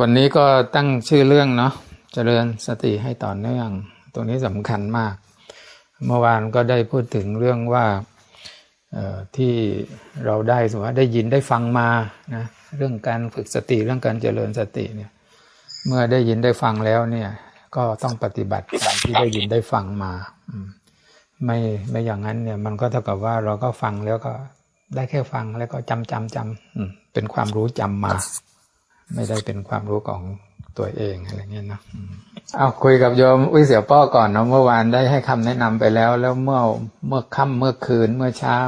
วันนี้ก็ตั้งชื่อเรื่องเนาะเจริญสติให้ต่อเนื่อง ตรงนี้สำคัญมาก เมื่อวานก็ได้พูดถึงเรื่องว่าที่เราได้สมมติว่าได้ยินได้ฟังมานะเรื่องการฝึกสติเรื่องการเจริญสติเนี่ยเมื่อได้ยินได้ฟังแล้วเนี่ยก็ต้องปฏิบัติตามที่ได้ยินได้ฟังมาไม่ไม่อย่างนั้นเนี่ยมันก็เท่ากับว่าเราก็ฟังแล้วก็ได้แค่ฟังแล้วก็จำจำจำเป็นความรู้จำมา ไม่ได้เป็นความรู้ของตัวเองอะไรเงี้ยเนาะเอาคุยกับโยมอุ้ยเสียป้อก่อนเนาะเมื่อวานได้ให้คำแนะนำไปแล้ว แล้วเมื่อเมื่อค่ำเมื่อคืนเมื่อเช้า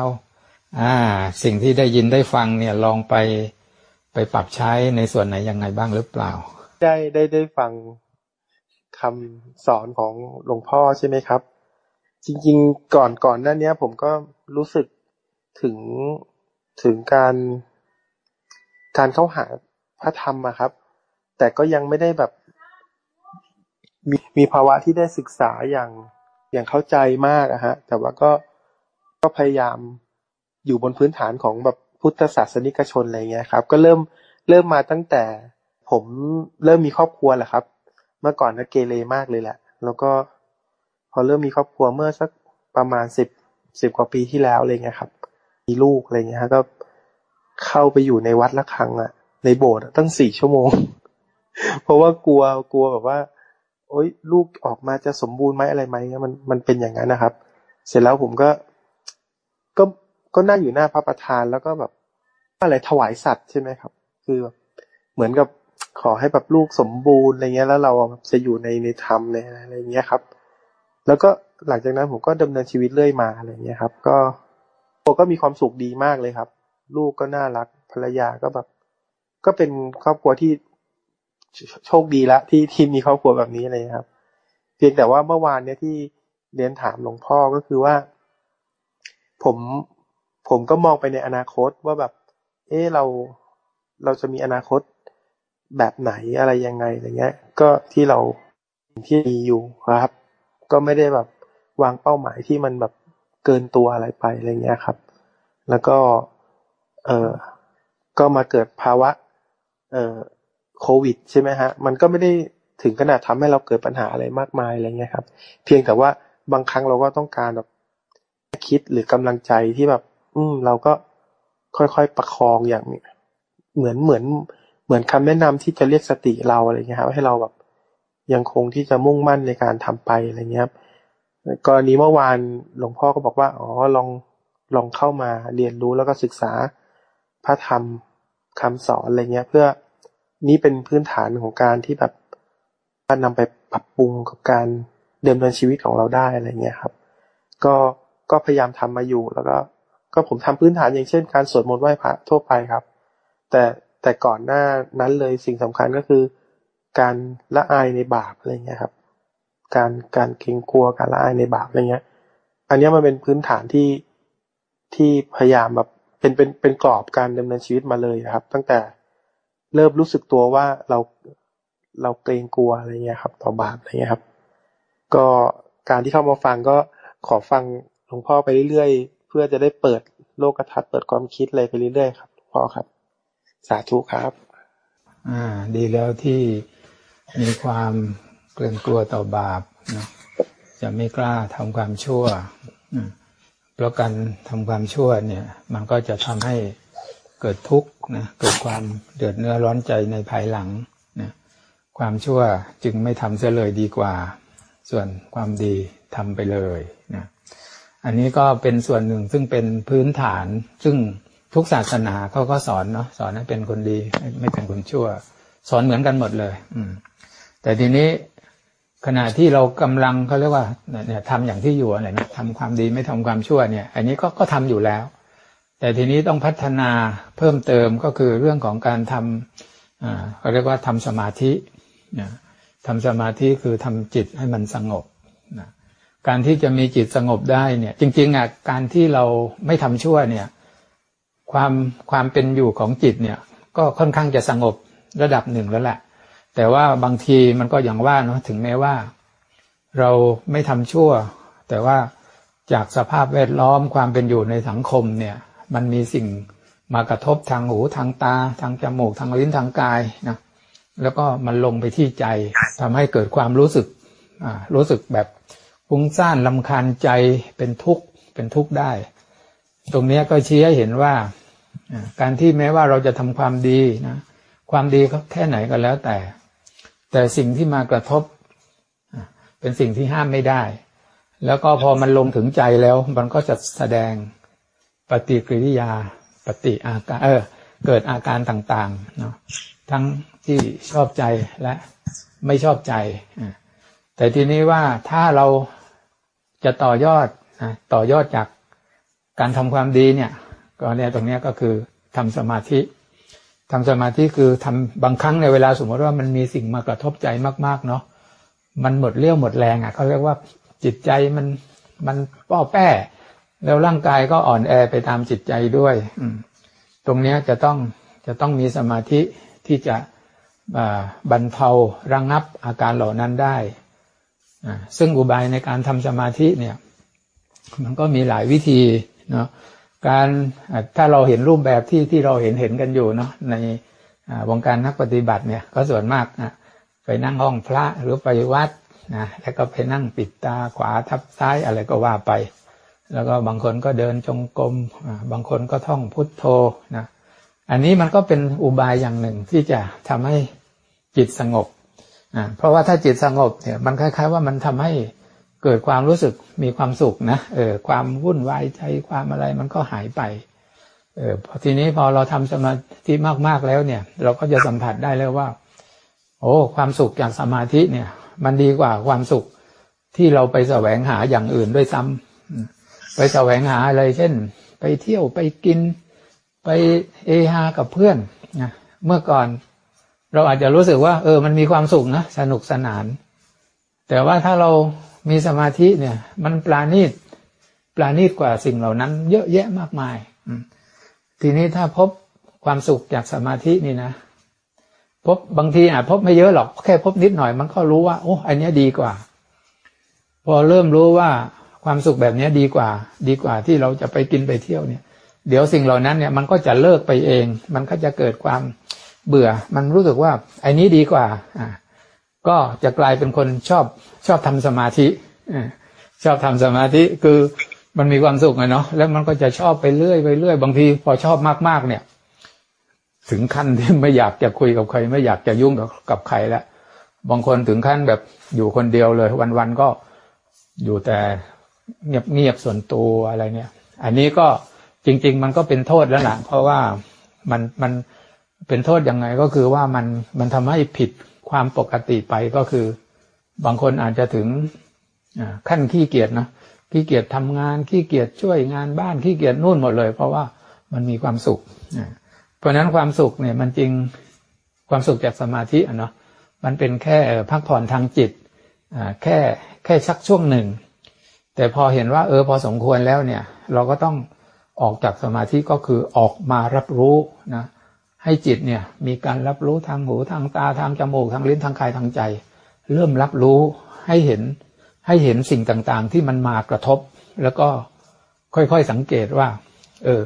อ่า สิ่งที่ได้ยินได้ฟังเนี่ยลองไปไปปรับใช้ในส่วนไหนยังไงบ้างหรือเปล่า ได้ได้ได้ฟังคำสอนของหลวงพ่อใช่ไหมครับ จริง ๆ ก่อนก่อนหน้านี้ผมก็รู้สึกถึงถึงการการเข้าหา พระธรรมอะครับ แต่ก็ยังไม่ได้แบบ มีมีภาวะที่ได้ศึกษาอย่างอย่างเข้าใจมากอะฮะ แต่ว่าก็ก็พยายามอยู่บนพื้นฐานของแบบพุทธศาสนิกชนอะไรเงี้ยครับ ก็เริ่มเริ่มมาตั้งแต่ผมเริ่มมีครอบครัวแหละครับ เมื่อก่อนก็เกเรมากเลยแหละ แล้วก็พอเริ่มมีครอบครัวเมื่อสักประมาณสิบสิบกว่าปีที่แล้วอะไรเงี้ยครับ มีลูกอะไรเงี้ยก็เข้าไปอยู่ในวัดละครั้งอะ ในโบสถ์ตั้งสี่ชั่วโมง เพราะว่ากลัวกลัวแบบว่า โอ๊ยลูกออกมาจะสมบูรณ์ไหมอะไรไหมมันมันเป็นอย่างนั้นนะครับ เสร็จแล้วผมก็ ก็ก็นั่งอยู่หน้าพระประธานแล้วก็แบบอะไรถวายสัตว์ใช่ไหมครับ คือแบบเหมือนกับขอให้แบบลูกสมบูรณ์อะไรเงี้ยแล้วเราจะอยู่ในในธรรมในอะไรเงี้ยครับ แล้วก็หลังจากนั้นผมก็ดำเนินชีวิตเรื่อยมาอะไรเงี้ยครับ ก็ผมก็มีความสุขดีมากเลยครับ ลูกก็น่ารักภรรยาก็แบบ ก็เป็นครอบครัวที่โชคดีละที่ที่มีครอบครัวแบบนี้เลยครับ เพียงแต่ว่าเมื่อวานเนี้ยที่เรียนถามหลวงพ่อก็คือว่า ผมผมก็มองไปในอนาคตว่าแบบ เออเราเราจะมีอนาคตแบบไหนอะไรยังไงอะไรเงี้ย ก็ที่เราที่มีอยู่ครับ ก็ไม่ได้แบบวางเป้าหมายที่มันแบบเกินตัวอะไรไปอะไรเงี้ยครับ แล้วก็ เออก็มาเกิดภาวะ เอ่อโควิด ใช่ไหมฮะ มันก็ไม่ได้ถึงขนาดทำให้เราเกิดปัญหาอะไรมากมายอะไรเงี้ยครับ เพียงแต่ว่าบางครั้งเราก็ต้องการแบบคิดหรือกำลังใจที่แบบ อืม เราก็ค่อยๆประคองอย่างเหมือนเหมือนเหมือนคำแนะนำที่จะเรียกสติเราอะไรเงี้ยครับให้เราแบบยังคงที่จะมุ่งมั่นในการทำไปอะไรเงี้ยครับกรณีเมื่อวานหลวงพ่อก็บอกว่า อ๋อลองลองเข้ามาเรียนรู้แล้วก็ศึกษาพระธรรม คำสอนอะไรเงี้ย เพื่อนี่เป็นพื้นฐานของการที่แบบการนำไปปรับปรุงกับการเดิมเนินชีวิตของเราได้อะไรเงี้ยครับ ก็ก็พยายามทำมาอยู่แล้วก็ ก็ผมทำพื้นฐานอย่างเช่น การสวดมนต์ไหว้พระทั่วไปครับ แต่แต่ก่อนหน้านั้นเลยสิ่งสำคัญก็คือ การละอายในบาปอะไรเงี้ยครับ การการเกรงกลัวการละอายในบาปอะไรเงี้ย อันนี้มันเป็นพื้นฐานที่ที่พยายามแบบ เป็นเป็นเป็นกรอบการดำเนินชีวิตมาเลยนะครับ ตั้งแต่เริ่มรู้สึกตัวว่าเราเราเกรงกลัวอะไรเงี้ยครับ ต่อบาปอะไรเงี้ยครับ ก็การที่เข้ามาฟังก็ขอฟังหลวงพ่อไปเรื่อยๆ เพื่อจะได้เปิดโลกทัศน์เปิดความคิดอะไรไปเรื่อยๆครับหลวงพ่อครับ สาธุครับ อ่า ดีแล้วที่มีความเกรงกลัวต่อบาปนะจะไม่กล้าทำความชั่ว เพราะการทำความชั่วเนี่ย มันก็จะทำให้เกิดทุกข์นะเกิดความเดือดเนื้อร้อนใจในภายหลังนะความชั่วจึงไม่ทำเสียเลยดีกว่า ส่วนความดีทำไปเลยนะอันนี้ก็เป็นส่วนหนึ่งซึ่งเป็นพื้นฐาน ซึ่งทุกศาสนาเขาก็สอนเนาะสอนให้เป็นคนดีไม่เป็นคนชั่ว สอนเหมือนกันหมดเลย อืมแต่ทีนี้ ขณะที่เรากำลังเขาเรียกว่าเนี่ยทำอย่างที่อยู่อะไรนะทำความดีไม่ทำความชั่วเนี่ย อันนี้ก็ก็ทำอยู่แล้ว แต่ทีนี้ต้องพัฒนาเพิ่มเติมก็คือเรื่องของการทำเขาเรียกว่าทำสมาธินะทำสมาธิคือทำจิตให้มันสงบนะการที่จะมีจิตสงบได้เนี่ย จริงๆอะการที่เราไม่ทำชั่วเนี่ย ความความเป็นอยู่ของจิตเนี่ย ก็ค่อนข้างจะสงบระดับหนึ่งแล้วแหละ แต่ว่าบางทีมันก็อย่างว่าเนาะถึงแม้ว่า เราไม่ทำชั่ว แต่ว่าจากสภาพแวดล้อมความเป็นอยู่ในสังคมเนี่ยมันมีสิ่งมากระทบทางหูทางตา ทางจมูกทางลิ้นทางกายนะแล้วก็มันลงไปที่ใจทำให้เกิดความรู้สึกอ่ารู้สึกแบบฟุ้งซ่านลำคาญใจเป็นทุกข์เป็นทุกข์ได้ ตรงนี้ก็ชี้ให้เห็นว่าการที่แม้ว่าเราจะทำความดีนะความดีก็แค่ไหนก็แล้วแต่ แต่สิ่งที่มากระทบ เป็นสิ่งที่ห้ามไม่ได้ แล้วก็พอมันลงถึงใจแล้ว มันก็จะแสดงปฏิกิริยา ปฏิอาการเออเกิดอาการต่างๆเนาะทั้งที่ชอบใจและไม่ชอบใจ แต่ทีนี้ว่าถ้าเราจะต่อยอดต่อยอดจากการทำความดีเนี่ยก็เนี่ยตรงนี้ก็คือทำสมาธิ ทำสมาธิคือทำบางครั้งในเวลาสมมติว่ามันมีสิ่งมากระทบใจมากๆเนาะมันหมดเรี่ยวหมดแรงอะเขาเรียกว่าจิตใจมันมันป้อแป้แล้วร่างกายก็อ่อนแอไปตามจิตใจด้วยอืตรงเนี้ยจะต้องจะต้องมีสมาธิที่จะบรรเทาระงงับอาการเหล่านั้นได้ซึ่งอุบายในการทำสมาธิเนี่ย มันก็มีหลายวิธีเนาะ การถ้าเราเห็นรูปแบบที่ที่เราเห็นเห็นกันอยู่เนาะในวงการนักปฏิบัติเนี่ยก็ส่วนมากนะไปนั่งห้องพระหรือไปวัดนะแล้วก็ไปนั่งปิดตาขวาทับซ้ายอะไรก็ว่าไป แล้วก็บางคนก็เดินจงกรมบางคนก็ท่องพุทโธนะอันนี้มันก็เป็นอุบายอย่างหนึ่งที่จะทำให้จิตสงบอ่าเพราะว่าถ้าจิตสงบเนี่ยมันคล้าย ๆ ว่ามันทำให้ เกิดความรู้สึกมีความสุขนะเออความวุ่นวายใจความอะไรมันก็หายไปเออพอทีนี้พอเราทำสมาธิมากๆแล้วเนี่ย เราก็จะสัมผัสได้แล้วว่า โอ้ ความสุขจากสมาธิเนี่ย มันดีกว่าความสุขที่เราไปแสวงหาอย่างอื่นด้วยซ้ำอืมไปแสวงหาอะไรเช่น ไปเที่ยวไปกิน ไปเอฮากับเพื่อนนะเมื่อก่อนเราอาจจะรู้สึกว่า เออ มันมีความสุขนะสนุกสนาน แต่ว่าถ้าเรา มีสมาธิเนี่ย มันปราณีตปราณีตกว่าสิ่งเหล่านั้น เยอะแยะมากมายทีนี้ถ้าพบความสุขจากสมาธินี่นะพบบางทีอาจพบไม่เยอะหรอกแค่พบนิดหน่อย มันก็รู้ว่าโอ้อันนี้ดีกว่า พอเริ่มรู้ว่าความสุขแบบนี้ดีกว่า ดีกว่าที่เราจะไปกินไปเที่ยวเนี่ย เดี๋ยวสิ่งเหล่านั้นเนี่ยมันก็จะเลิกไปเอง มันก็จะเกิดความเบื่อ มันรู้สึกว่าไอ้นี้ดีกว่า อ่า ก็จะกลายเป็นคนชอบชอบทำสมาธิอชอบทำสมาธิคือมันมีความสุขไงเนาะแล้วมันก็จะชอบไปเรื่อยไปเรื่อยบางทีพอชอบมากๆเนี่ย ถึงขั้นที่ไม่อยากจะคุยกับใคร ไม่อยากจะยุ่งกับกับใครแล้วบางคนถึงขั้นแบบอยู่คนเดียวเลย วันๆก็อยู่แต่เงียบเงียบส่วนตัวอะไรเนี่ย อันนี้ก็จริง ๆ มันก็เป็นโทษแล้วล่ะเพราะว่ามันมันเป็นโทษยังไงก็คือว่ามันมันทำให้ผิด ความปกติไปก็คือ บางคนอาจจะถึงขั้นขี้เกียจนะขี้เกียจทำงานขี้เกียจช่วยงานบ้านขี้เกียจนู่นหมดเลย เพราะว่ามันมีความสุข เพราะฉะนั้นความสุขเนี่ยมันจริงความสุขจากสมาธิอะเนาะมันเป็นแค่พักผ่อนทางจิตแค่แค่ชักช่วงหนึ่ง แต่พอเห็นว่าเออพอสมควรแล้วเนี่ย เราก็ต้องออกจากสมาธิก็คือออกมารับรู้นะ ให้จิตเนี่ยมีการรับรู้ทางหูทางตาทางจมูกทางลิ้นทางกายทางใจ เริ่มรับรู้ให้เห็นให้เห็นสิ่งต่างๆ ที่มันมากระทบ แล้วก็ค่อยๆสังเกตว่า เออ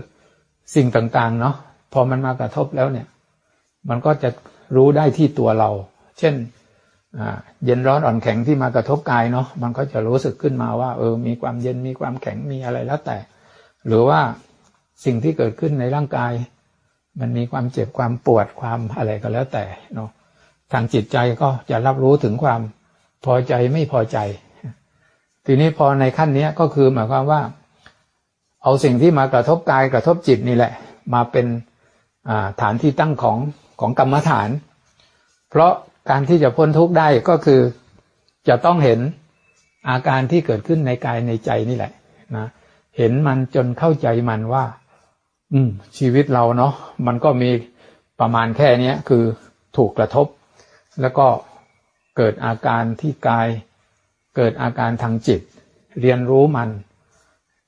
สิ่งต่างๆเนาะพอมันมากระทบแล้วเนี่ย มันก็จะรู้ได้ที่ตัวเรา เช่นอ่าเย็นร้อนอ่อนแข็งที่มากระทบกายเนาะมันก็จะรู้สึกขึ้นมาว่า เออ มีความเย็นมีความแข็งมีอะไรแล้วแต่ หรือว่าสิ่งที่เกิดขึ้นในร่างกาย มันมีความเจ็บความปวดความอะไรก็แล้วแต่เนาะทางจิตใจก็จะรับรู้ถึงความพอใจไม่พอใจ ทีนี้พอในขั้นนี้ก็คือหมายความว่า เอาสิ่งที่มากระทบกายกระทบจิตนี่แหละ มาเป็นฐานที่ตั้งของของกรรมฐาน เพราะการที่จะพ้นทุกข์ได้ก็คือจะต้องเห็นอาการที่เกิดขึ้นในกายในใจนี่แหละนะเห็นมันจนเข้าใจมันว่า อืม ชีวิตเราเนาะมันก็มีประมาณแค่เนี้ยคือถูกกระทบ แล้วก็เกิดอาการที่กาย เกิดอาการทางจิต เรียนรู้มัน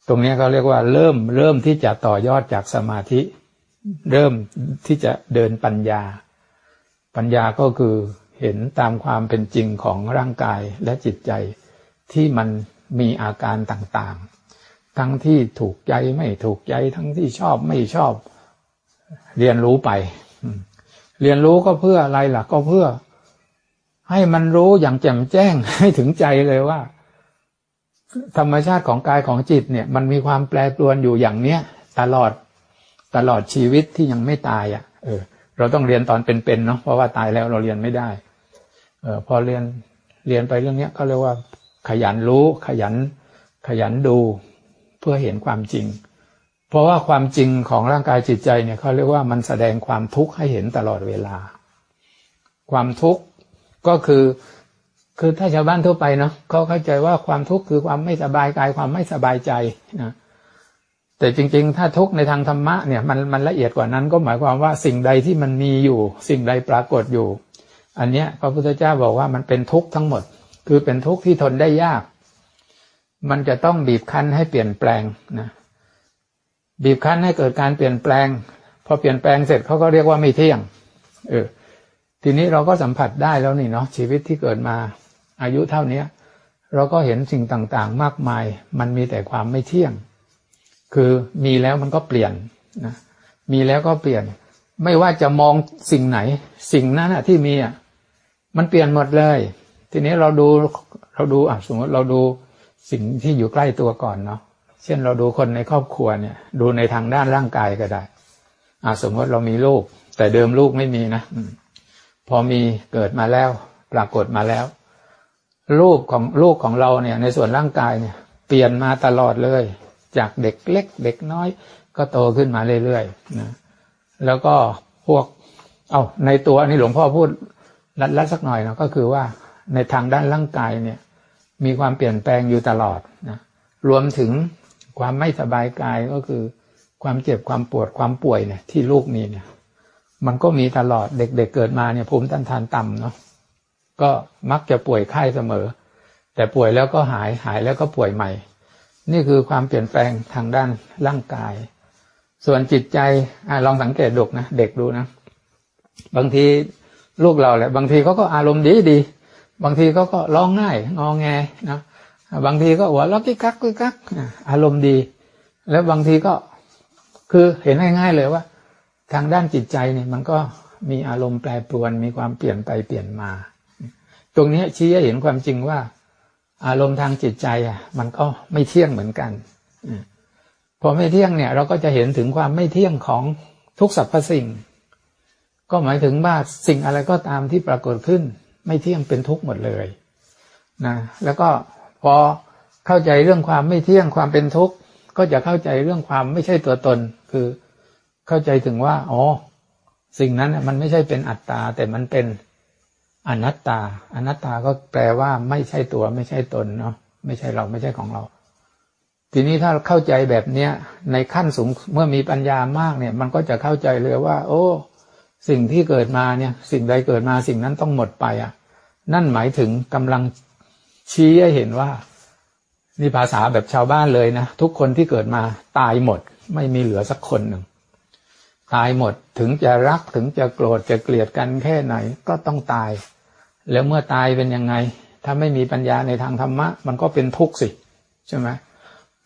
ตรงนี้เขาเรียกว่า เริ่มเริ่มที่จะต่อยอดจากสมาธิ เริ่มที่จะเดินปัญญา ปัญญาก็คือเห็นตามความเป็นจริงของร่างกายและจิตใจที่มันมีอาการต่างๆ ทั้งที่ถูกใจไม่ถูกใจทั้งที่ชอบไม่ชอบ เรียนรู้ไป เรียนรู้ก็เพื่ออะไรล่ะก็เพื่อ ให้มันรู้อย่างแจ่มแจ้งให้ถึงใจเลยว่า ธรรมชาติของกายของจิตเนี่ย มันมีความแปรปรวนอยู่อย่างเนี้ยตลอดตลอดชีวิตที่ยังไม่ตายอะ่ะ เออ เราต้องเรียนตอนเป็นๆเนาะเพราะว่าตายแล้วเราเรียนไม่ได้ เออพอเรียนเรียนไปเรื่องเนี้ยก็เรียกว่า ขยันรู้ขยันขยันดู เพื่อเห็นความจริง เพราะว่าความจริงของร่างกายจิตใจเนี่ยเขาเรียกว่ามันแสดงความทุกข์ให้เห็นตลอดเวลา ความทุกข์ก็คือคือถ้าชาวบ้านทั่วไปเนาะเขาเข้าใจว่าความทุกข์คือความไม่สบายกายความไม่สบายใจนะแต่จริง ๆ ถ้าทุกข์ในทางธรรมะเนี่ยมันมันละเอียดกว่านั้นก็หมายความว่าสิ่งใดที่มันมีอยู่ สิ่งใดปรากฏอยู่ อันเนี้ยพระพุทธเจ้าบอกว่ามันเป็นทุกข์ทั้งหมด คือเป็นทุกข์ที่ทนได้ยาก มันจะต้องบีบคั้นให้เปลี่ยนแปลงนะบีบคั้นให้เกิดการเปลี่ยนแปลง พอเปลี่ยนแปลงเสร็จเขาก็เรียกว่าไม่เที่ยง เออ ทีนี้เราก็สัมผัสได้แล้วนี่เนาะชีวิตที่เกิดมาอายุเท่านี้เราก็เห็นสิ่งต่างๆ มากมาย มันมีแต่ความไม่เที่ยง คือมีแล้วมันก็เปลี่ยนนะมีแล้วก็เปลี่ยน ไม่ว่าจะมองสิ่งไหน สิ่งนั้นอะที่มีอะมันเปลี่ยนหมดเลย ทีนี้เราดูเราดูอะสมมติเราดู สิ่งที่อยู่ใกล้ตัวก่อนเนาะเช่นเราดูคนในครอบครัวเนี่ย ดูในทางด้านร่างกายก็ได้อะสมมติเรามีลูก แต่เดิมลูกไม่มีนะพอมีเกิดมาแล้ว ปรากฏมาแล้วรูปของลูกของเราเนี่ย ในส่วนร่างกายเนี่ย เปลี่ยนมาตลอดเลย จากเด็กเล็ก เด็กน้อย ก็โตขึ้นมาเรื่อยๆนะแล้วก็พวก เอาในตัวนี่หลวงพ่อพูดรัดๆสักหน่อยนะก็คือว่าในทางด้านร่างกายเนี่ย มีความเปลี่ยนแปลงอยู่ตลอดนะรวมถึงความไม่สบายกายก็คือ ความเจ็บความปวดความป่วยเนี่ยที่ลูกมีเนี่ย มันก็มีตลอดเด็กๆเเกิดมาเนี่ยภูมิต้านทานต่ำเนาะก็มักจะป่วยไข้เสมอ แต่ป่วยแล้วก็หายหายแล้วก็ป่วยใหม่ นี่คือความเปลี่ยนแปลงทางด้านร่างกาย ส่วนจิตใจอลองสังเกตดูนะเด็กดูนะ บางทีลูกเราแหละบางทีเขาก็อารมณ์ดีดี บางทีเขาก็ร้องง่ายงอแงนะบางทีก็หัวเราะกิ๊กกักกิ๊กกักอารมณ์ดี แล้วบางทีก็คือเห็นง่าย ๆ เลยว่า ทางด้านจิตใจเนี่ยมันก็มีอารมณ์แปรปรวนมีความเปลี่ยนไปเปลี่ยนมา ตรงนี้ชี้ให้เห็นความจริงว่า อารมณ์ทางจิตใจอะ มันก็ไม่เที่ยงเหมือนกันพอไม่เที่ยงเนี่ย เราก็จะเห็นถึงความไม่เที่ยงของทุกสรรพสิ่ง ก็หมายถึงว่าสิ่งอะไรก็ตามที่ปรากฏขึ้น ไม่เที่ยงเป็นทุกข์หมดเลยนะแล้วก็พอเข้าใจเรื่องความไม่เที่ยงความเป็นทุกข์ก็จะเข้าใจเรื่องความไม่ใช่ตัวตน คือเข้าใจถึงว่าอ๋อสิ่งนั้นมันไม่ใช่เป็นอัตตา แต่มันเป็นอนัตตา อนัตตาก็แปลว่าไม่ใช่ตัวไม่ใช่ตนเนาะไม่ใช่เราไม่ใช่ของเรา ทีนี้ถ้าเข้าใจแบบเนี้ยในขั้นสูงเมื่อมีปัญญามากเนี่ย มันก็จะเข้าใจเลยว่า โอ้ สิ่งที่เกิดมาเนี่ยสิ่งใดเกิดมาสิ่งนั้นต้องหมดไปอะ นั่นหมายถึงกำลังชี้ให้เห็นว่า นี่ภาษาแบบชาวบ้านเลยนะ ทุกคนที่เกิดมาตายหมด ไม่มีเหลือสักคนหนึ่งตายหมดถึงจะรักถึงจะโกรธจะเกลียดกันแค่ไหนก็ต้องตาย แล้วเมื่อตายเป็นยังไง ถ้าไม่มีปัญญาในทางธรรมะ มันก็เป็นทุกข์สิ ใช่ไหม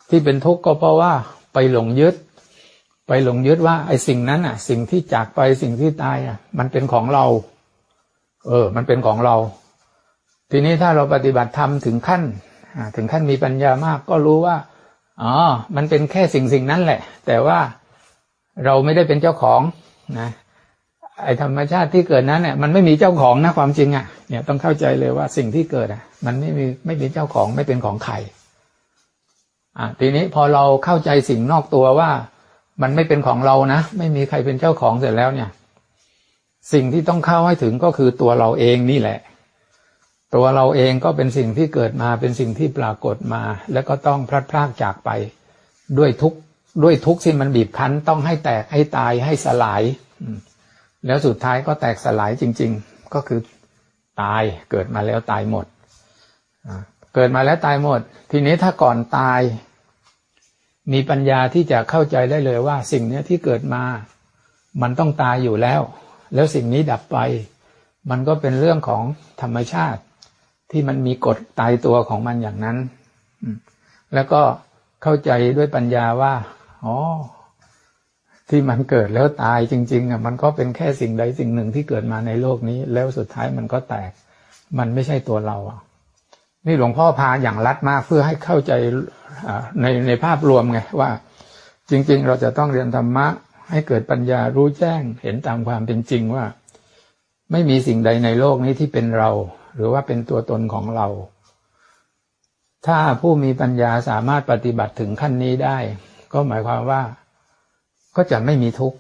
ที่เป็นทุกข์ก็เพราะว่าไปหลงยึด ไปหลงยึดว่าไอ้สิ่งนั้นอะ สิ่งที่จากไปสิ่งที่ตายอะ มันเป็นของเรา เออ มันเป็นของเรา ทีนี้ถ้าเราปฏิบัติธรรมถึงขั้นถึงขั้นมีปัญญามากก็รู้ว่าอ๋อ มันเป็นแค่สิ่งสิ่งนั้นแหละ แต่ว่าเราไม่ได้เป็นเจ้าของนะไอธรรมชาติที่เกิดนั้นเนี่ยมันไม่มีเจ้าของนะความจริงอะ่ะเนี่ยต้องเข้าใจเลยว่าสิ่งที่เกิดอะ มันไม่มีไม่มีเจ้าของไม่เป็นของใครอะทีนี้พอเราเข้าใจสิ่งนอกตัวว่า มันไม่เป็นของเรานะ ไม่มีใครเป็นเจ้าของเสร็จแล้วเนี่ย สิ่งที่ต้องเข้าให้ถึงก็คือตัวเราเองนี่แหละ ตัวเราเองก็เป็นสิ่งที่เกิดมาเป็นสิ่งที่ปรากฏมา แล้วก็ต้องพลัดพรากจากไป ด้วยทุกด้วยทุกที่มันบีบคั้นต้องให้แตกให้ตายให้สลาย แล้วสุดท้ายก็แตกสลายจริง ๆ ก็คือตายเกิดมาแล้วตายหมดเกิดมาแล้วตายหมด ทีนี้ถ้าก่อนตาย มีปัญญาที่จะเข้าใจได้เลยว่า สิ่งนี้ที่เกิดมา มันต้องตายอยู่แล้ว แล้วสิ่งนี้ดับไป มันก็เป็นเรื่องของธรรมชาติ ที่มันมีกฎตายตัวของมันอย่างนั้น แล้วก็เข้าใจด้วยปัญญาว่าอ๋อที่มันเกิดแล้วตายจริงๆอะมันก็เป็นแค่สิ่งใดสิ่งหนึ่งที่เกิดมาในโลกนี้ แล้วสุดท้ายมันก็แตก มันไม่ใช่ตัวเราอะ นี่หลวงพ่อพาอย่างรัดมากเพื่อให้เข้าใจในในภาพรวมไงว่า จริง ๆ เราจะต้องเรียนธรรมะ ให้เกิดปัญญารู้แจ้งเห็นตามความเป็นจริงว่า ไม่มีสิ่งใดในโลกนี้ที่เป็นเรา หรือว่าเป็นตัวตนของเรา ถ้าผู้มีปัญญาสามารถปฏิบัติถึงขั้นนี้ได้ ก็หมายความว่าก็จะไม่มีทุกข์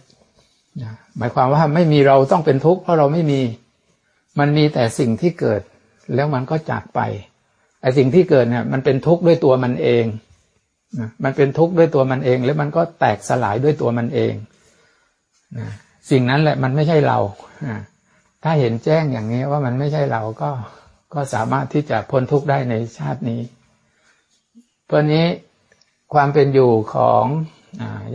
หมายความว่าไม่มีเราต้องเป็นทุกข์เพราะเราไม่มี มันมีแต่สิ่งที่เกิด แล้วมันก็จากไป อ้สิ่งที่เกิดเนี่ย มันเป็นทุกข์ด้วยตัวมันเองนะมันเป็นทุกข์ด้วยตัวมันเอง แล้วมันก็แตกสลายด้วยตัวมันเองนะสิ่งนั้นแหละมันไม่ใช่เราถ้าเห็นแจ้งอย่างนี้ว่ามันไม่ใช่เราก็ก็สามารถที่จะพ้นทุกข์ได้ในชาตินี้ เพราะนี้ความเป็นอยู่ของ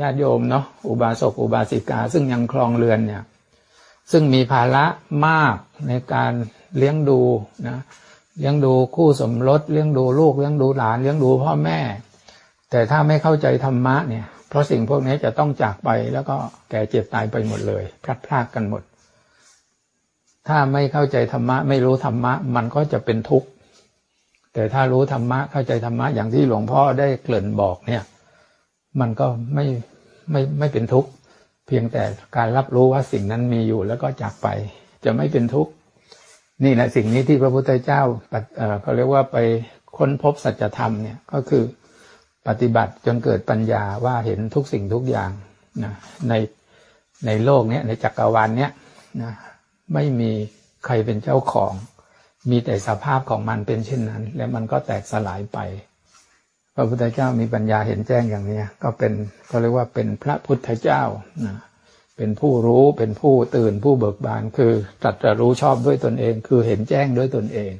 ญาติโยมเนาะอุบาสกอุบาสิกา ซึ่งยังคลองเรือนเนี่ย ซึ่งมีภาระมากในการเลี้ยงดูนะ เลี้ยงดูคู่สมรสเลี้ยงดูลูกเลี้ยงดูหลานเลี้ยงดูพ่อแม่ แต่ถ้าไม่เข้าใจธรรมะเนี่ย เพราะสิ่งพวกนี้จะต้องจากไปแล้วก็แก่เจ็บตายไปหมดเลย พลัดพรากกันหมด ถ้าไม่เข้าใจธรรมะ ไม่รู้ธรรมะ มันก็จะเป็นทุกข์แต่ถ้ารู้ธรรมะเข้าใจธรรมะอย่างที่หลวงพ่อได้เกริ่นบอกเนี่ย มันก็ไม่ไม่ไม่เป็นทุกข์เพียงแต่การรับรู้ว่าสิ่งนั้นมีอยู่แล้วก็จากไป จะไม่เป็นทุกข์ นี่แหละสิ่งนี้ที่พระพุทธเจ้าเขาเรียกว่าไปค้นพบสัจธรรมเนี่ยก็คือปฏิบัติจนเกิดปัญญาว่าเห็นทุกสิ่งทุกอย่างนะในในโลกเนี้ยในจักรวาลเนี้ยนะไม่มีใครเป็นเจ้าของ มีแต่สภาพของมันเป็นเช่นนั้น แล้วมันก็แตกสลายไป พระพุทธเจ้ามีปัญญาเห็นแจ้งอย่างนี้ก็เป็นก็เรียกว่าเป็นพระพุทธเจ้านะ เป็นผู้รู้เป็นผู้ตื่นผู้เบิกบานคือตรัสรู้ชอบด้วยตนเอง คือเห็นแจ้งด้วยตนเอง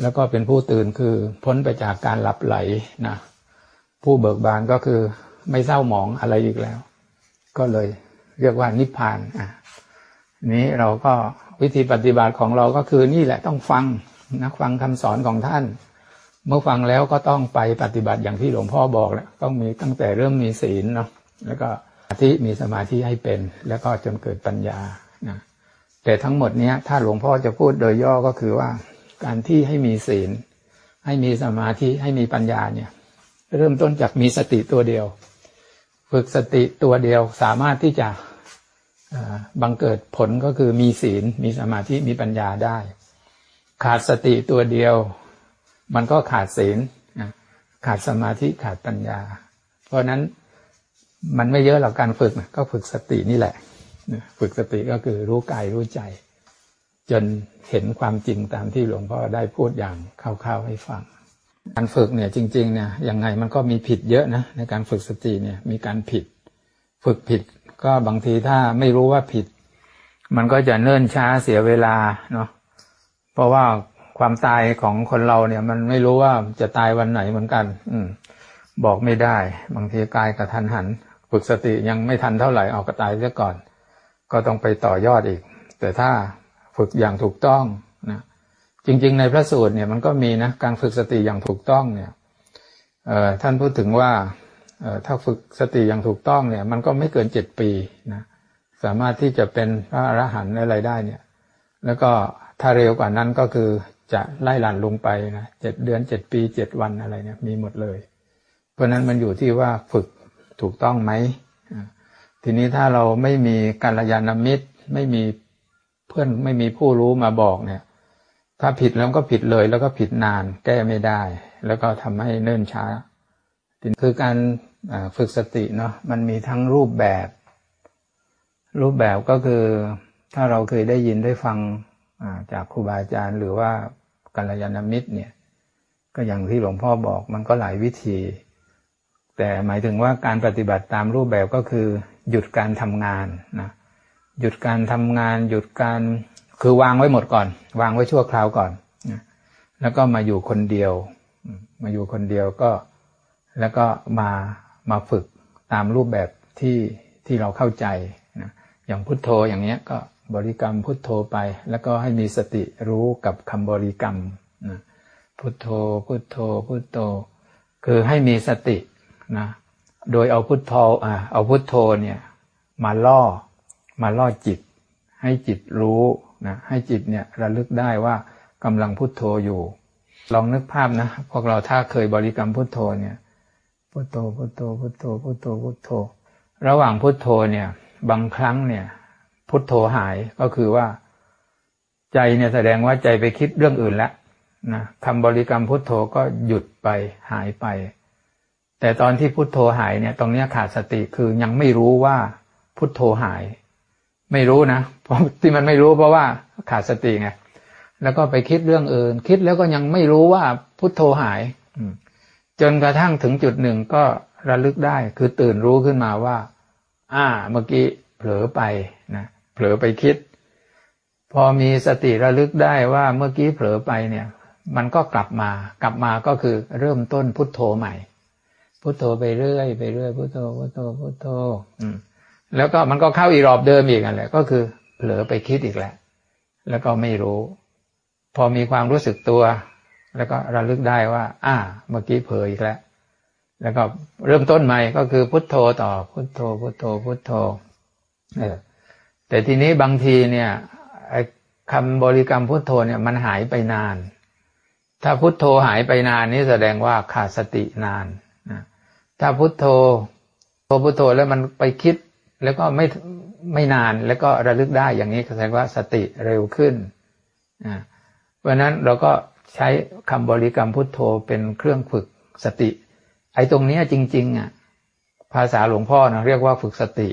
แล้วก็เป็นผู้ตื่นคือพ้นไปจากการหลับไหลนะผู้เบิกบานก็คือไม่เศร้าหมองอะไรอีกแล้ว ก็เลยเรียกว่านิพพานอะนี้เราก็วิธีปฏิบัติของเราก็คือนี่แหละต้องฟังนะฟังคำสอนของท่าน เมื่อฟังแล้วก็ต้องไปปฏิบัติอย่างที่หลวงพ่อบอกแหละต้องมีตั้งแต่เริ่มมีศีลเนาะแล้วก็ ที่มีสมาธิให้เป็น แล้วก็จนเกิดปัญญานะแต่ทั้งหมดเนี้ยถ้าหลวงพ่อจะพูดโดยย่อก็คือว่า การที่ให้มีศีล ให้มีสมาธิให้มีปัญญาเนี่ย เริ่มต้นจากมีสติตัวเดียว ฝึกสติตัวเดียวสามารถที่จะบังเกิดผลก็คือมีศีล มีสมาธิมีปัญญาได้ ขาดสติตัวเดียว มันก็ขาดศีลขาดสมาธิขาดปัญญา เพราะนั้น มันไม่เยอะหรอกการฝึกก็ฝึกสตินี่แหละฝึกสติก็คือรู้กายรู้ใจ จนเห็นความจริงตามที่หลวงพ่อได้พูดอย่างคร่าวๆให้ฟัง การฝึกเนี่ยจริงๆเนี่ยยังไงมันก็มีผิดเยอะนะในการฝึกสติเนี่ยมีการผิด ฝึกผิดก็บางทีถ้าไม่รู้ว่าผิด มันก็จะเนิ่นช้าเสียเวลาเนาะเพราะว่าความตายของคนเราเนี่ยมันไม่รู้ว่าจะตายวันไหนเหมือนกัน อืมบอกไม่ได้ บางทีกายกระทันหัน ฝึกสติยังไม่ทันเท่าไหร่เอากระตายเสียก่อน ก็ต้องไปต่อยอดอีก แต่ถ้าฝึกอย่างถูกต้องนะจริง ๆ ในพระสูตรเนี่ยมันก็มีนะการฝึกสติอย่างถูกต้องเนี่ยท่านพูดถึงว่าถ้าฝึกสติอย่างถูกต้องเนี่ย มันก็ไม่เกินเจ็ดปีนะสามารถที่จะเป็นพระอรหันต์อะไรได้เนี่ย แล้วก็ถ้าเร็วกว่านั้นก็คือจะไล่หลั่นลงไปนะเจ็ดเดือนเจ็ดปีเจ็ดวันอะไรเนี่ยมีหมดเลย เพราะนั้นมันอยู่ที่ว่าฝึก ถูกต้องไหม ทีนี้ถ้าเราไม่มีการยานมิตร ไม่มีเพื่อนไม่มีผู้รู้มาบอกเนี่ย ถ้าผิดแล้วก็ผิดเลย แล้วก็ผิดนานแก้ไม่ได้ แล้วก็ทำให้เนิ่นช้าคือการฝึกสติเนาะมันมีทั้งรูปแบบ รูปแบบก็คือถ้าเราเคยได้ยินได้ฟังจากครูบาอาจารย์ หรือว่ากัลยาณมิตรเนี่ย ก็อย่างที่หลวงพ่อบอกมันก็หลายวิธี แต่หมายถึงว่าการปฏิบัติตามรูปแบบก็คือ หยุดการทำงานนะหยุดการทำงาน หยุดการคือวางไว้หมดก่อน วางไว้ชั่วคราวก่อนนะแล้วก็มาอยู่คนเดียว มาอยู่คนเดียวก็ แล้วก็มามาฝึกตามรูปแบบที่ที่เราเข้าใจนะอย่างพุทโธอย่างเนี้ยก็บริกรรมพุทโธไป แล้วก็ให้มีสติรู้กับคำบริกรรมนะพุทโธพุทโธพุทโธ คือให้มีสติ นะโดยเอาพุทโธอ่าเอาพุทโธเนี่ยมาล่อมาล่อจิต ให้จิตรู้นะให้จิตเนี่ยระลึกได้ว่ากำลังพุทโธอยู่ ลองนึกภาพนะพวกเราถ้าเคยบริกรรมพุทโธเนี่ยพุทโธพุทโธพุทโธพุทโธพุทโธ ระหว่างพุทโธเนี่ยบางครั้งเนี่ยพุทโธหายก็คือว่า ใจเนี่ยแสดงว่าใจไปคิดเรื่องอื่นแล้วนะทำบริกรรมพุทโธก็หยุดไปหายไป แต่ตอนที่พุทโธหายเนี่ยตรงนี้ขาดสติคือยังไม่รู้ว่าพุทโธหาย ไม่รู้นะเพราะที่มันไม่รู้เพราะว่าขาดสติไงแล้วก็ไปคิดเรื่องอื่น คิดแล้วก็ยังไม่รู้ว่าพุทโธหายจนกระทั่งถึงจุดหนึ่งก็ระลึกได้ คือตื่นรู้ขึ้นมาว่า อ่า เมื่อกี้เผลอไปนะเผลอไปคิด พอมีสติระลึกได้ว่าเมื่อกี้เผลอไปเนี่ย มันก็กลับมากลับมาก็คือเริ่มต้นพุทโธใหม่ พุทโธไปเรื่อยไปเรื่อยพุทโธพุทโธพุทโธแล้วก็มันก็เข้าอีรอบเดิมอีกนั่นแหละ ก็คือเผลอไปคิดอีกแหละ แล้วก็ไม่รู้ พอมีความรู้สึกตัว แล้วก็ระลึกได้ว่า อ่า เมื่อกี้เผลออีกแล้วแล้วก็เริ่มต้นใหม่ก็คือพุทโธต่อพุทโธพุทโธพุทโธเออแต่ทีนี้บางทีเนี่ยคำบริกรรมพุทโธเนี่ยมันหายไปนาน ถ้าพุทโธหายไปนานนี่แสดงว่าขาดสตินาน ถ้าพุทโธโธพุทโธแล้วมันไปคิด แล้วก็ไม่ไม่นานแล้วก็ระลึกได้อย่างนี้แสดงว่าสติเร็วขึ้นอ่าเพราะนั้นเราก็ใช้คำบริกรรมพุทโธเป็นเครื่องฝึกสติ ไอ้ตรงนี้จริงๆอะภาษาหลวงพ่อนะเรียกว่าฝึกสติ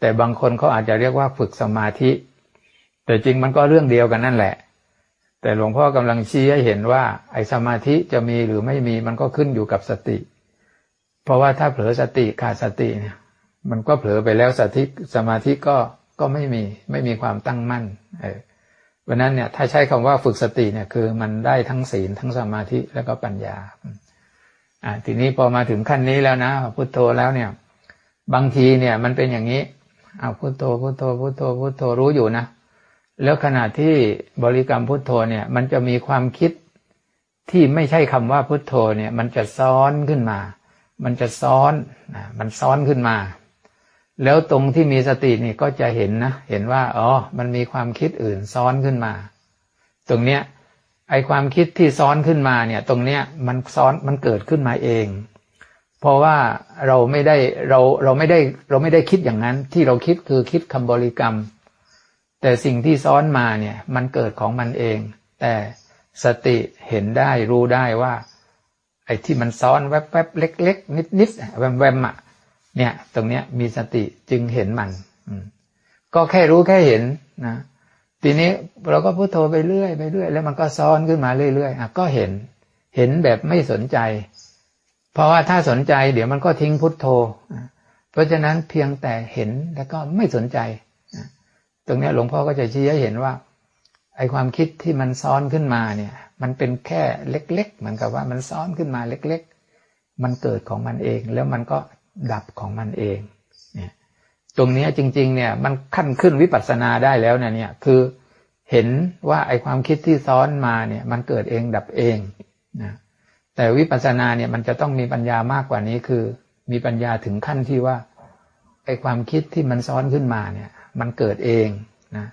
แต่บางคนเขาอาจจะเรียกว่าฝึกสมาธิ แต่จริงมันก็เรื่องเดียวกันนั่นแหละ แต่หลวงพ่อกำลังชี้ให้เห็นว่า ไอ้สมาธิจะมีหรือไม่มีมันก็ขึ้นอยู่กับสติ เพราะว่าถ้าเผลอสติขาดสติเนี่ย มันก็เผลอไปแล้วสติสมาธิก็ก็ไม่มีไม่มีความตั้งมั่นเออวันนั้นเนี่ยถ้าใช้คำว่าฝึกสติเนี่ยคือมันได้ทั้งศีลทั้งสมาธิแล้วก็ปัญญาอ่าทีนี้พอมาถึงขั้นนี้แล้วนะพุทโธแล้วเนี่ย บางทีเนี่ยมันเป็นอย่างนี้เอาพุทโธพุทโธพุทโธพุทโธรู้อยู่นะแล้วขณะที่บริกรรมพุทโธเนี่ย มันจะมีความคิดที่ไม่ใช่คำว่าพุทโธเนี่ย มันจะซ้อนขึ้นมา มันจะซ้อนมันซ้อนขึ้นมา แล้วตรงที่มีสตินี่ก็จะเห็นนะ เห็นว่า อ๋อ มันมีความคิดอื่นซ้อนขึ้นมา ตรงเนี้ย ไอความคิดที่ซ้อนขึ้นมาเนี่ย ตรงเนี้ยมันซ้อนมันเกิดขึ้นมาเอง เพราะว่าเราไม่ได้เราเราไม่ได้เราไม่ได้คิดอย่างนั้น ที่เราคิดคือคิดคำบริกรรม แต่สิ่งที่ซ้อนมาเนี่ย มันเกิดของมันเอง แต่สติเห็นได้รู้ได้ว่า ไอ้ที่มันซ้อนแวบๆเล็ก ๆ นิดๆแวมๆอะเนี่ย ตรงเนี้ยมีสติจึงเห็นมันก็แค่รู้แค่เห็นนะทีนี้เราก็พุโทโธไปเรื่อยไปเรื่อยแล้วมันก็ซ้อนขึ้นมาเรื่อยๆอะก็เห็น เห็นแบบไม่สนใจ เพราะว่าถ้าสนใจ เดี๋ยวมันก็ทิ้งพุทโธ เพราะฉะนั้นเพียงแต่เห็นแล้วก็ไม่สนใจตรงนี้หลวงพ่อก็จะชี้ให้เห็นว่าไอความคิดที่มันซ้อนขึ้นมาเนี่ย มันเป็นแค่เล็ก ๆ เหมือนกับว่ามันซ้อนขึ้นมาเล็ก ๆ มันเกิดของมันเอง แล้วมันก็ดับของมันเองเนี่ยตรงนี้จริง ๆ เนี่ยมันขั้นขึ้นวิปัสสนาได้แล้วเนี่ยคือเห็นว่าไอความคิดที่ซ้อนมาเนี่ย มันเกิดเองดับเองนะแต่วิปัสสนาเนี่ยมันจะต้องมีปัญญามากกว่านี้คือ มีปัญญาถึงขั้นที่ว่าไอความคิดที่มันซ้อนขึ้นมาเนี่ย มันเกิดเองนะ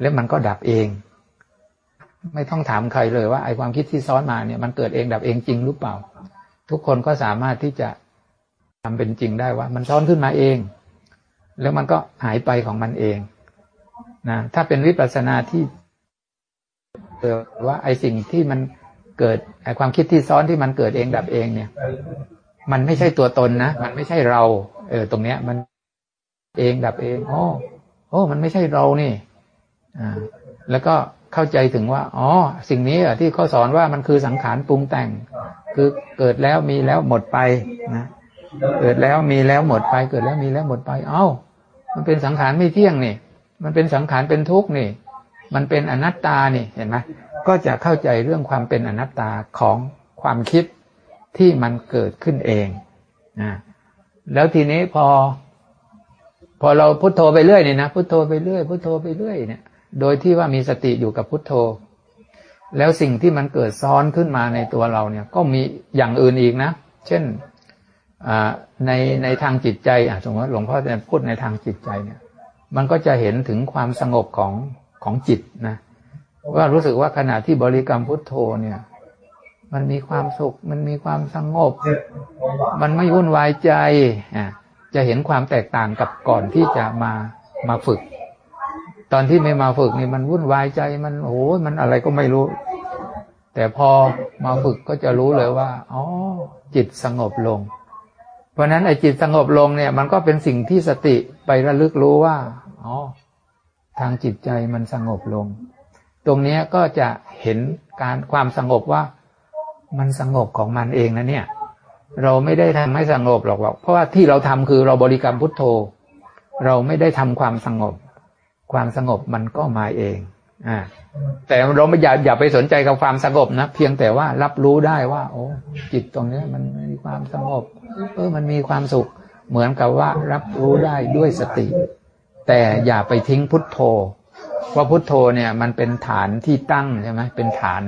แล้วมันก็ดับเอง ไม่ต้องถามใครเลยว่าไอความคิดที่ซ้อนมาเนี่ยมันเกิดเองดับเองจริงหรือเปล่า ทุกคนก็สามารถที่จะทำเป็นจริงได้ว่า มันซ้อนขึ้นมาเอง แล้วมันก็หายไปของมันเองนะถ้าเป็นวิปัสสนาที่เกิดว่าไอสิ่งที่มันเกิดไอความคิดที่ซ้อนที่มันเกิดเองดับเองเนี่ย มันไม่ใช่ตัวตนนะมันไม่ใช่เรา เออ ตรงเนี้ย มันเองดับเองโอ้โอ้มันไม่ใช่เรานี่ อ่า แล้วก็ เข้าใจถึงว่า อ๋อ สิ่งนี้อะที่เขาสอนว่ามันคือสังขารปรุงแต่ง คือเกิดแล้วมีแล้วหมดไปนะ เกิดแล้วมีแล้วหมดไป เกิดแล้วมีแล้วหมดไป เอ้า มันเป็นสังขารไม่เที่ยงนี่ มันเป็นสังขารเป็นทุกข์นี่ มันเป็นอนัตตานี่เห็นไหมก็จะเข้าใจเรื่องความเป็นอนัตตาของความคิดที่มันเกิดขึ้นเองนะแล้วทีนี้พอ พอเราพุโทโธไปเรื่อยนี่นะพุโทโธไปเรื่อยพุโทโธไปเรื่อยเนี่ย โดยที่ว่ามีสติอยู่กับพุทโธ แล้วสิ่งที่มันเกิดซ้อนขึ้นมาในตัวเราเนี่ย ก็มีอย่างอื่นอีกนะ เช่นในในทางจิตใจสมมติหลวงพ่อจะพูดในทางจิตใจเนี่ย มันก็จะเห็นถึงความสงบของของจิตนะว่ารู้สึกว่าขณะที่บริกรรมพุทโธเนี่ย มันมีความสุข มันมีความสงบ มันไม่วุ่นวายใจอะจะเห็นความแตกต่างกับก่อนที่จะมามาฝึก ตอนที่ไม่มาฝึกนี่มันวุ่นวายใจมันโอ้ยมันอะไรก็ไม่รู้ แต่พอมาฝึกก็จะรู้เลยว่าอ๋อจิตสงบลง เพราะนั้นไอ้จิตสงบลงเนี่ย มันก็เป็นสิ่งที่สติไประลึกรู้ว่าอ๋อทางจิตใจมันสงบลง ตรงนี้ก็จะเห็นการความสงบว่ามันสงบของมันเองนะเนี่ย เราไม่ได้ทำให้สงบหรอกหรอกเพราะว่าที่เราทำคือเราบริกรรมพุทโธ เราไม่ได้ทำความสงบ ความสงบมันก็มาเองอ่าแต่เราไม่อย่าอย่าไปสนใจกับความสงบนะเพียงแต่ว่ารับรู้ได้ว่า โอ้จิตตรงนี้มันมีความสงบเออมันมีความสุข เหมือนกับว่ารับรู้ได้ด้วยสติ แต่อย่าไปทิ้งพุทโธว่าพุทโธเนี่ยมันเป็นฐานที่ตั้งใช่ไหมเป็นฐาน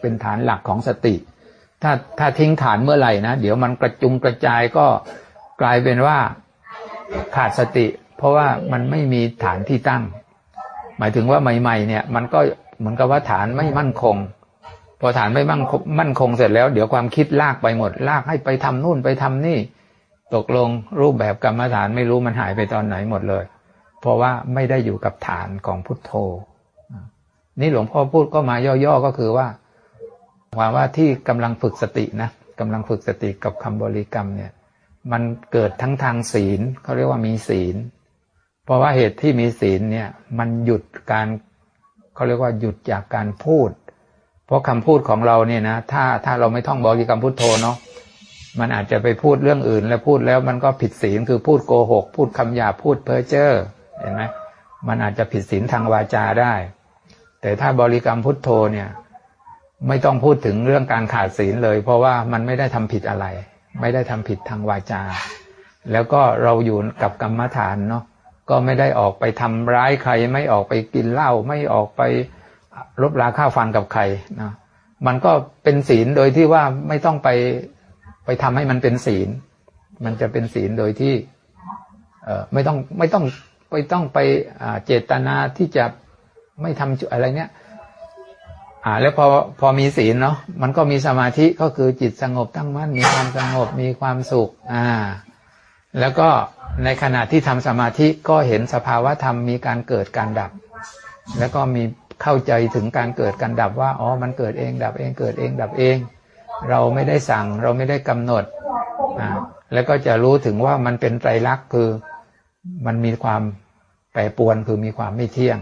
เป็นฐานหลักของสติ ถ้าถ้าทิ้งฐานเมื่อไหร่นะเดี๋ยวมันกระจุงกระจายก็กลายเป็นว่าขาดสติ เพราะว่ามันไม่มีฐานที่ตั้ง หมายถึงว่าใหม่ ๆ เนี่ย มันก็เหมือนกับว่าฐานไม่มั่นคง พอฐานไม่มั่นมั่นคงเสร็จแล้ว เดี๋ยวความคิดลากไปหมด ลากให้ไปทำนู่นไปทำนี่ ตกลงรูปแบบกรรมฐานไม่รู้มันหายไปตอนไหนหมดเลย เพราะว่าไม่ได้อยู่กับฐานของพุทโธ นี่หลวงพ่อพูดก็มาย่อๆก็คือว่าความว่าที่กำลังฝึกสตินะกำลังฝึกสติกับคำบริกรรมเนี่ย มันเกิดทั้งทางศีลเขาเรียกว่ามีศีล เพราะว่าเหตุที่มีศีลเนี่ย มันหยุดการเขาเรียกว่าหยุดจากการพูด เพราะคำพูดของเราเนี่ยนะถ้าถ้าเราไม่ท่องบริกรรมพุทโธเนาะมันอาจจะไปพูดเรื่องอื่น แล้วพูดแล้วมันก็ผิดศีลคือพูดโกหก พูดคำหยาพูดเพ้อเจ้อเห็นไหมมันอาจจะผิดศีลทางวาจาได้ แต่ถ้าบริกรรมพุทโธเนี่ย ไม่ต้องพูดถึงเรื่องการขาดศีลเลย เพราะว่ามันไม่ได้ทำผิดอะไร ไม่ได้ทำผิดทางวาจา แล้วก็เราอยู่กับกรรมฐานเนาะ ก็ไม่ได้ออกไปทำร้ายใคร ไม่ออกไปกินเหล้าไม่ออกไปลบลาข้าวฟันกับใครนะมันก็เป็นศีลโดยที่ว่าไม่ต้องไปไปทำให้มันเป็นศีล มันจะเป็นศีลโดยที่เออไม่ต้องไม่ต้องไปต้องไปเจตนาที่จะไม่ทำอะไรเนี้ยอ่า แล้วพอพอมีศีลเนาะมันก็มีสมาธิก็คือจิตสงบตั้งมั่นมีความสงบมีความสุข อ่า แล้วก็ ในขณะที่ทำสมาธิก็เห็นสภาวะธรรมมีการเกิดการดับ แล้วก็มีเข้าใจถึงการเกิดการดับว่าอ๋อมันเกิดเองดับเองเกิดเองดับเอง เราไม่ได้สั่งเราไม่ได้กำหนดอ่าแล้วก็จะรู้ถึงว่ามันเป็นไตรลักษณ์คือมันมีความแปรปวนคือมีความไม่เที่ยง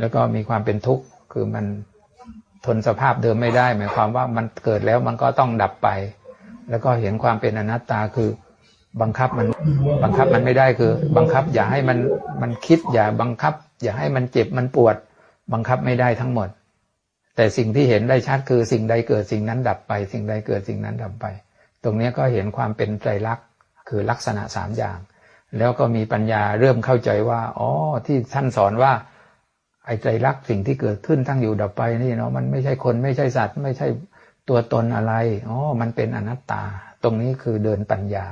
แล้วก็มีความเป็นทุกข์คือมันทนสภาพเดิมไม่ได้ หมายความว่ามันเกิดแล้วมันก็ต้องดับไป แล้วก็เห็นความเป็นอนัตตาคือ บังคับมันบังคับมันไม่ได้คือ บังคับ อย่าให้มันมันคิด อย่าบังคับ อย่าให้มันเจ็บมันปวด บังคับไม่ได้ทั้งหมด แต่สิ่งที่เห็นได้ชัดคือสิ่งใดเกิดสิ่งนั้นดับไป สิ่งใดเกิดสิ่งนั้นดับไป ตรงนี้ก็เห็นความเป็นไตรลักษณ์คือลักษณะสามอย่าง แล้วก็มีปัญญาเริ่มเข้าใจว่าอ๋อที่ท่านสอนว่า ไอ้ไตรลักษณ์สิ่งที่เกิดขึ้นตั้งอยู่ดับไปนี่เนาะมันไม่ใช่คนไม่ใช่สัตว์ ไม่ใช่ตัวตนอะไรอ๋อมันเป็นอนัตตา ตรงนี้คือเดินปัญญา